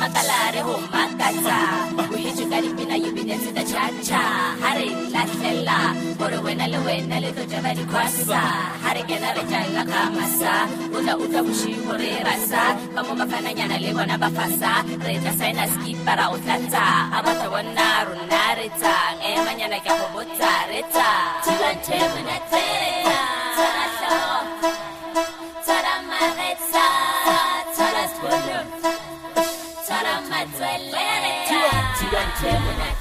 makalare ho makatsa. O hitse ka dipina you be dancing the cha cha ha re latlhela gore wena le wena le tlo jaba dikwasa ha re kena re jala ka masa o tla utlwa boshigo re rasa. Ba mo mafananyana le bona ba fasa re tla saena skipara o tlatsa a batho bona rona re tsang emanyana ka go botsa re tsa tsilanthe monatena tsara tlhogo tsara magetsa active when